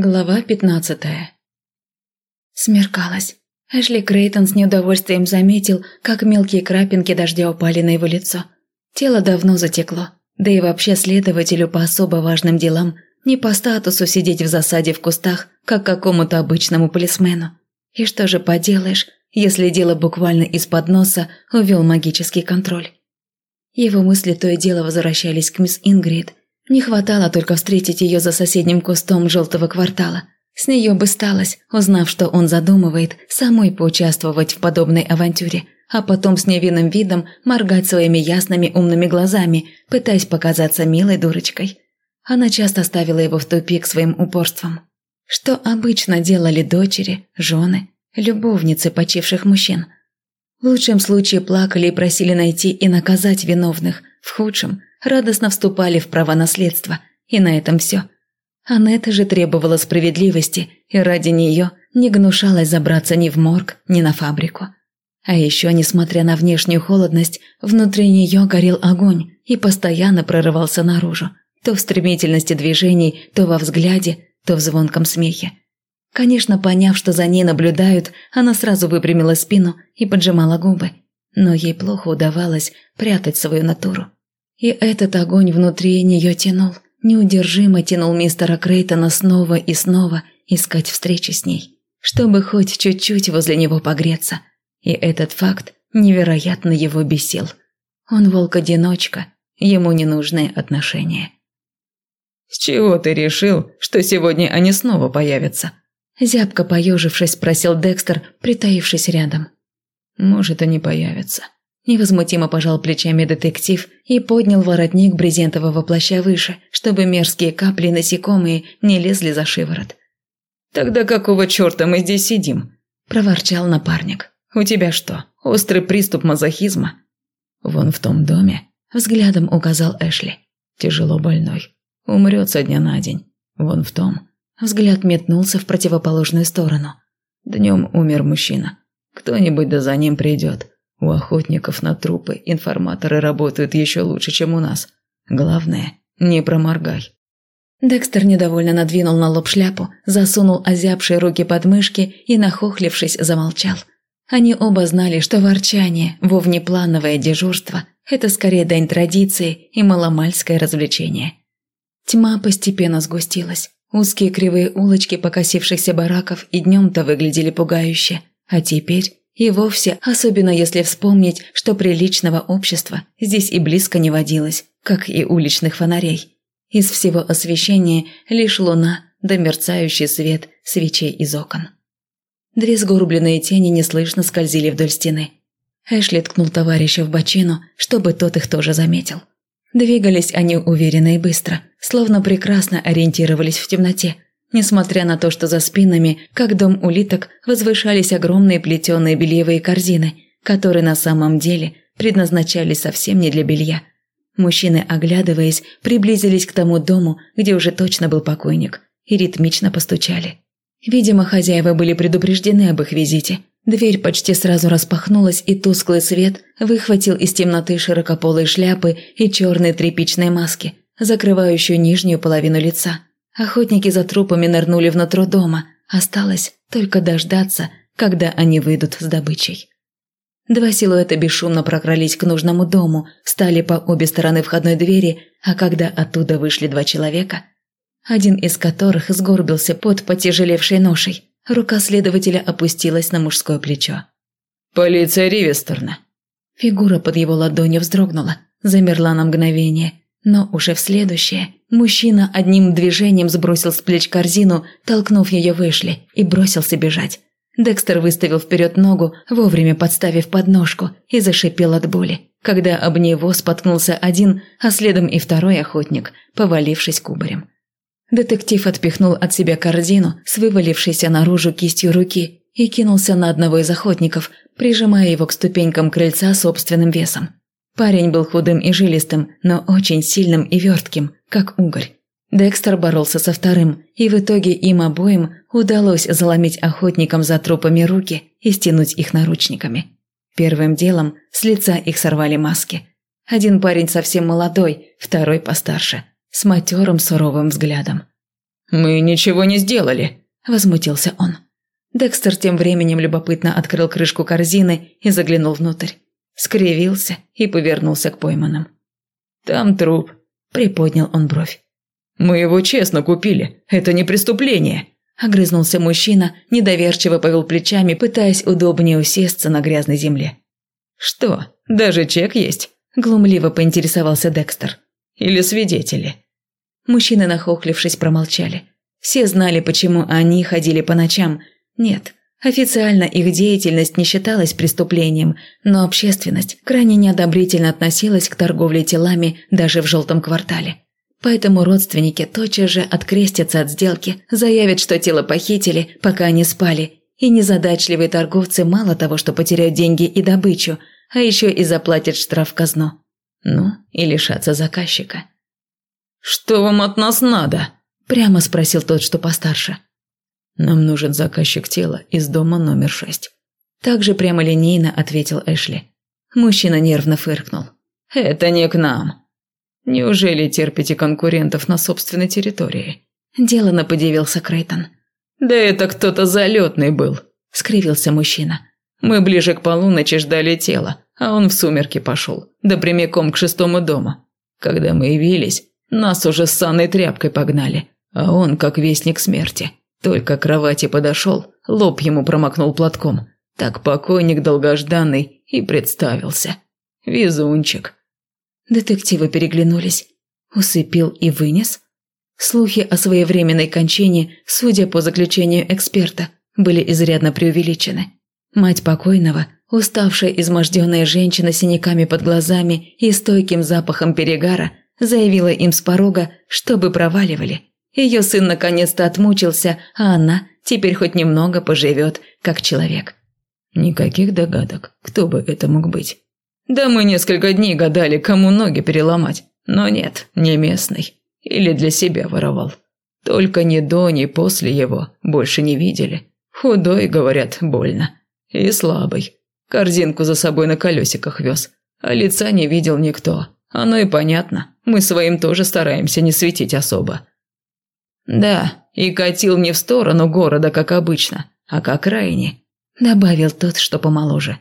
Глава пятнадцатая Смеркалось. Эшли Крейтон с неудовольствием заметил, как мелкие крапинки дождя упали на его лицо. Тело давно затекло, да и вообще следователю по особо важным делам не по статусу сидеть в засаде в кустах, как какому-то обычному полисмену. И что же поделаешь, если дело буквально из-под носа увел магический контроль. Его мысли то и дело возвращались к мисс Ингрид, не хватало только встретить ее за соседним кустом желтого квартала. С нее бы сталось, узнав, что он задумывает, самой поучаствовать в подобной авантюре, а потом с невинным видом моргать своими ясными умными глазами, пытаясь показаться милой дурочкой. Она часто ставила его в тупик своим упорством. Что обычно делали дочери, жены, любовницы почивших мужчин. В лучшем случае плакали и просили найти и наказать виновных, в худшем радостно вступали в право наследства, и на этом все. Анетта же требовала справедливости, и ради нее не гнушалась забраться ни в морг, ни на фабрику. А еще, несмотря на внешнюю холодность, внутри нее горел огонь и постоянно прорывался наружу, то в стремительности движений, то во взгляде, то в звонком смехе. Конечно, поняв, что за ней наблюдают, она сразу выпрямила спину и поджимала губы, но ей плохо удавалось прятать свою натуру. И этот огонь внутри нее тянул, неудержимо тянул мистера Крейтона снова и снова искать встречи с ней, чтобы хоть чуть-чуть возле него погреться. И этот факт невероятно его бесил. Он волк-одиночка, ему не нужны отношения. «С чего ты решил, что сегодня они снова появятся?» Зябко поежившись, спросил Декстер, притаившись рядом. «Может, они появятся», Невозмутимо пожал плечами детектив и поднял воротник брезентового плаща выше, чтобы мерзкие капли насекомые не лезли за шиворот. «Тогда какого черта мы здесь сидим?» – проворчал напарник. «У тебя что, острый приступ мазохизма?» «Вон в том доме», – взглядом указал Эшли. «Тяжело больной. Умрет со дня на день. Вон в том». Взгляд метнулся в противоположную сторону. Днем умер мужчина. Кто-нибудь да за ним придет. У охотников на трупы информаторы работают еще лучше, чем у нас. Главное, не проморгай. Декстер недовольно надвинул на лоб шляпу, засунул озябшие руки под мышки и, нахохлившись, замолчал. Они оба знали, что ворчание во внеплановое дежурство – это скорее дань традиции и маломальское развлечение. Тьма постепенно сгустилась. Узкие кривые улочки покосившихся бараков и днем-то выглядели пугающе, а теперь и вовсе, особенно если вспомнить, что приличного общества здесь и близко не водилось, как и уличных фонарей. Из всего освещения лишь луна да мерцающий свет свечей из окон. Две сгорбленные тени неслышно скользили вдоль стены. Эшли ткнул товарища в бочину, чтобы тот их тоже заметил. Двигались они уверенно и быстро, словно прекрасно ориентировались в темноте – Несмотря на то, что за спинами, как дом улиток, возвышались огромные плетеные бельевые корзины, которые на самом деле предназначались совсем не для белья. Мужчины, оглядываясь, приблизились к тому дому, где уже точно был покойник, и ритмично постучали. Видимо, хозяева были предупреждены об их визите. Дверь почти сразу распахнулась, и тусклый свет выхватил из темноты широкополые шляпы и черные тряпичные маски, закрывающую нижнюю половину лица – Охотники за трупами нырнули внутрь дома. Осталось только дождаться, когда они выйдут с добычей. Два силуэта бесшумно прокрались к нужному дому, встали по обе стороны входной двери, а когда оттуда вышли два человека, один из которых сгорбился под потяжелевшей ношей, рука следователя опустилась на мужское плечо. «Полиция Ривестерна!» Фигура под его ладонью вздрогнула, замерла на мгновение, но уже в следующее мужчина одним движением сбросил с плеч корзину, толкнув ее в Эшли, и бросился бежать. Декстер выставил вперед ногу, вовремя подставив подножку, и зашипел от боли, когда об него споткнулся один, а следом и второй охотник, повалившись кубарем. Детектив отпихнул от себя корзину с вывалившейся наружу кистью руки и кинулся на одного из охотников, прижимая его к ступенькам крыльца собственным весом. Парень был худым и жилистым, но очень сильным и вертким, как угорь. Декстер боролся со вторым, и в итоге им обоим удалось заломить охотникам за трупами руки и стянуть их наручниками. Первым делом с лица их сорвали маски. Один парень совсем молодой, второй постарше, с матерым суровым взглядом. Мы ничего не сделали», – возмутился он. Декстер тем временем любопытно открыл крышку корзины и заглянул внутрь. Скривился и повернулся к пойманным. «Там труп», – приподнял он бровь. «Мы его честно купили. Это не преступление», – огрызнулся мужчина, недоверчиво повел плечами, пытаясь удобнее усесться на грязной земле. «Что, даже чек есть?» – глумливо поинтересовался Декстер. «Или свидетели?» Мужчины, нахохлившись, промолчали. Все знали, почему они ходили по ночам. Нет, официально их деятельность не считалась преступлением, но общественность крайне неодобрительно относилась к торговле телами даже в желтом квартале. Поэтому родственники тотчас же открестятся от сделки, заявят, что тело похитили, пока они спали, и незадачливые торговцы мало того, что потеряют деньги и добычу, а еще и заплатят штраф в казну. Ну, и лишатся заказчика. «Что вам от нас надо?» – прямо спросил тот, что постарше. «Нам нужен заказчик тела из дома номер шесть». Также прямолинейно ответил Эшли. Мужчина нервно фыркнул. «Это не к нам. Неужели терпите конкурентов на собственной территории?» Делано подивился Крейтон. «Да это кто-то залетный был», – скривился мужчина. «Мы ближе к полуночи ждали тела, а он в сумерки пошел, да прямиком к шестому дому. Когда мы явились, нас уже с санной тряпкой погнали, а он как вестник смерти. Только к кровати подошел, лоб ему промокнул платком. Так покойник долгожданный и представился. Везунчик». Детективы переглянулись. Усыпил и вынес – Слухи о своевременной кончине, судя по заключению эксперта, были изрядно преувеличены. Мать покойного, уставшая изможденная женщина с синяками под глазами и стойким запахом перегара, заявила им с порога, чтобы проваливали. Ее сын наконец-то отмучился, а она теперь хоть немного поживет, как человек. Никаких догадок, кто бы это мог быть. Да мы несколько дней гадали, кому ноги переломать, но нет, не местный. Или для себя воровал. Только ни до, ни после его больше не видели. Худой, говорят, больно. И слабый. Корзинку за собой на колесиках вез. А лица не видел никто. Оно и понятно. Мы своим тоже стараемся не светить особо. Да, и катил не в сторону города, как обычно, а к окраине. Добавил тот, что помоложе.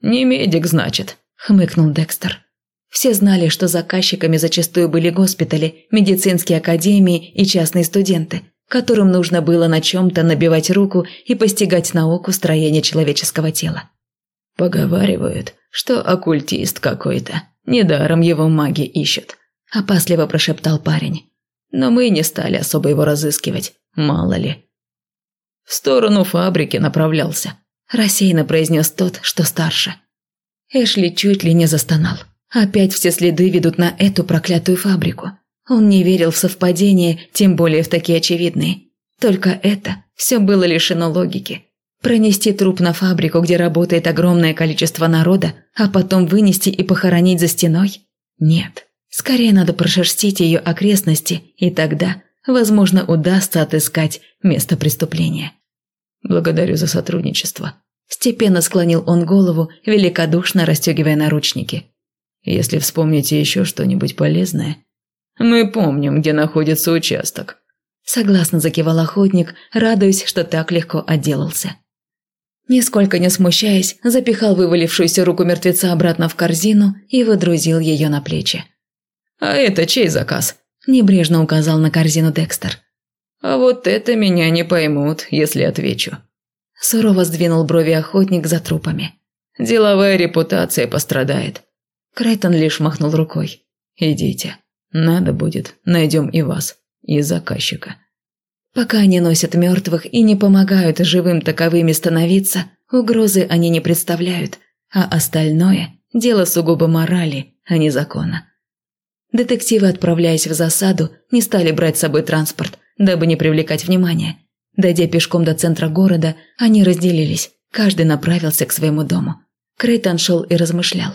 «Не медик, значит», – хмыкнул Декстер. Все знали, что заказчиками зачастую были госпитали, медицинские академии и частные студенты, которым нужно было на чем-то набивать руку и постигать науку строения человеческого тела. «Поговаривают, что оккультист какой-то. Недаром его маги ищут», – опасливо прошептал парень. «Но мы не стали особо его разыскивать, мало ли». «В сторону фабрики направлялся», – рассеянно произнес тот, что старше. Эшли чуть ли не застонал. Опять все следы ведут на эту проклятую фабрику. Он не верил в совпадения, тем более в такие очевидные. Только это все было лишено логики. Пронести труп на фабрику, где работает огромное количество народа, а потом вынести и похоронить за стеной? Нет. Скорее надо прошерстить ее окрестности, и тогда, возможно, удастся отыскать место преступления. Благодарю за сотрудничество. Степенно склонил он голову, великодушно расстегивая наручники. Если вспомните еще что-нибудь полезное. Мы помним, где находится участок. Согласно закивал охотник, радуясь, что так легко отделался. Нисколько не смущаясь, запихал вывалившуюся руку мертвеца обратно в корзину и выдрузил ее на плечи. «А это чей заказ?» – небрежно указал на корзину Декстер. «А вот это меня не поймут, если отвечу». Сурово сдвинул брови охотник за трупами. «Деловая репутация пострадает. Крейтон лишь махнул рукой. «Идите. Надо будет, найдем и вас, и заказчика». Пока они носят мертвых и не помогают живым таковыми становиться, угрозы они не представляют, а остальное – дело сугубо морали, а не закона. Детективы, отправляясь в засаду, не стали брать с собой транспорт, дабы не привлекать внимания. Дойдя пешком до центра города, они разделились, каждый направился к своему дому. Крейтон шел и размышлял.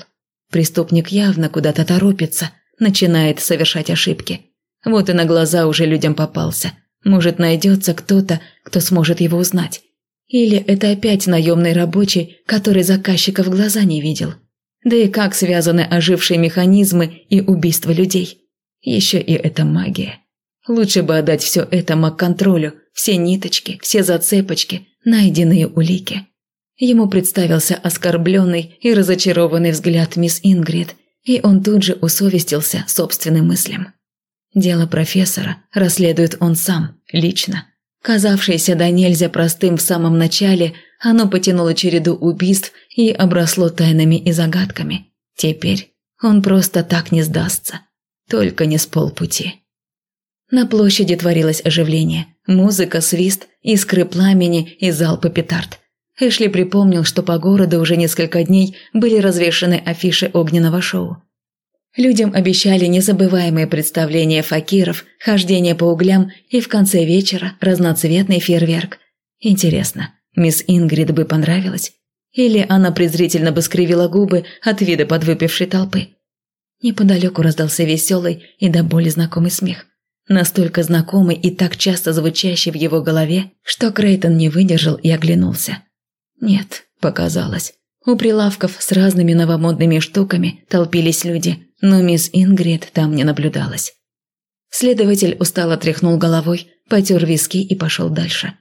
Преступник явно куда-то торопится, начинает совершать ошибки. Вот и на глаза уже людям попался. Может, найдется кто-то, кто сможет его узнать. Или это опять наемный рабочий, который заказчика в глаза не видел. Да и как связаны ожившие механизмы и убийство людей. Еще и эта магия. Лучше бы отдать все это маг-контролю, все ниточки, все зацепочки, найденные улики. Ему представился оскорбленный и разочарованный взгляд мисс Ингрид, и он тут же усовестился собственным мыслям. Дело профессора расследует он сам, лично. Казавшееся до нельзя простым в самом начале, оно потянуло череду убийств и обросло тайнами и загадками. Теперь он просто так не сдастся. Только не с полпути. На площади творилось оживление. Музыка, свист, искры пламени и залпы петард. Эшли припомнил, что по городу уже несколько дней были развешаны афиши огненного шоу. Людям обещали незабываемые представления факиров, хождение по углям и в конце вечера разноцветный фейерверк. Интересно, мисс Ингрид бы понравилось? Или она презрительно бы скривила губы от вида подвыпившей толпы? Неподалеку раздался веселый и до боли знакомый смех. Настолько знакомый и так часто звучащий в его голове, что Крейтон не выдержал и оглянулся. Нет, показалось. У прилавков с разными новомодными штуками толпились люди, но мисс Ингрид там не наблюдалась. Следователь устало тряхнул головой, потер виски и пошел дальше.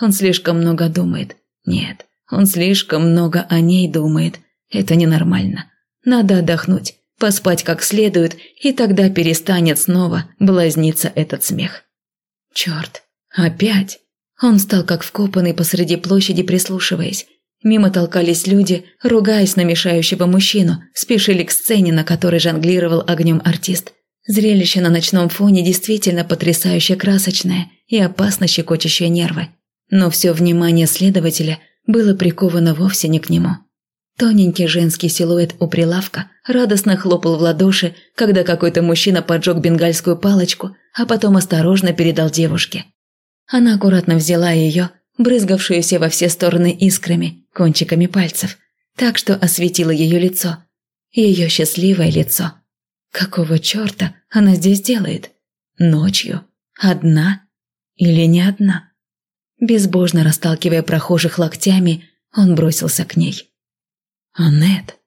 Он слишком много думает. Нет, он слишком много о ней думает. Это ненормально. Надо отдохнуть, поспать как следует, и тогда перестанет снова блазниться этот смех. Черт, опять? Он стал как вкопанный посреди площади, прислушиваясь. Мимо толкались люди, ругаясь на мешающего мужчину, спешили к сцене, на которой жонглировал огнем артист. Зрелище на ночном фоне действительно потрясающе красочное и опасно щекочущее нервы. Но все внимание следователя было приковано вовсе не к нему. Тоненький женский силуэт у прилавка радостно хлопал в ладоши, когда какой-то мужчина поджег бенгальскую палочку, а потом осторожно передал девушке. Она аккуратно взяла ее, брызгавшуюся во все стороны искрами, кончиками пальцев, так что осветила ее лицо. Ее счастливое лицо. Какого черта она здесь делает? Ночью? Одна? Или не одна? Безбожно расталкивая прохожих локтями, он бросился к ней. «Аннет!»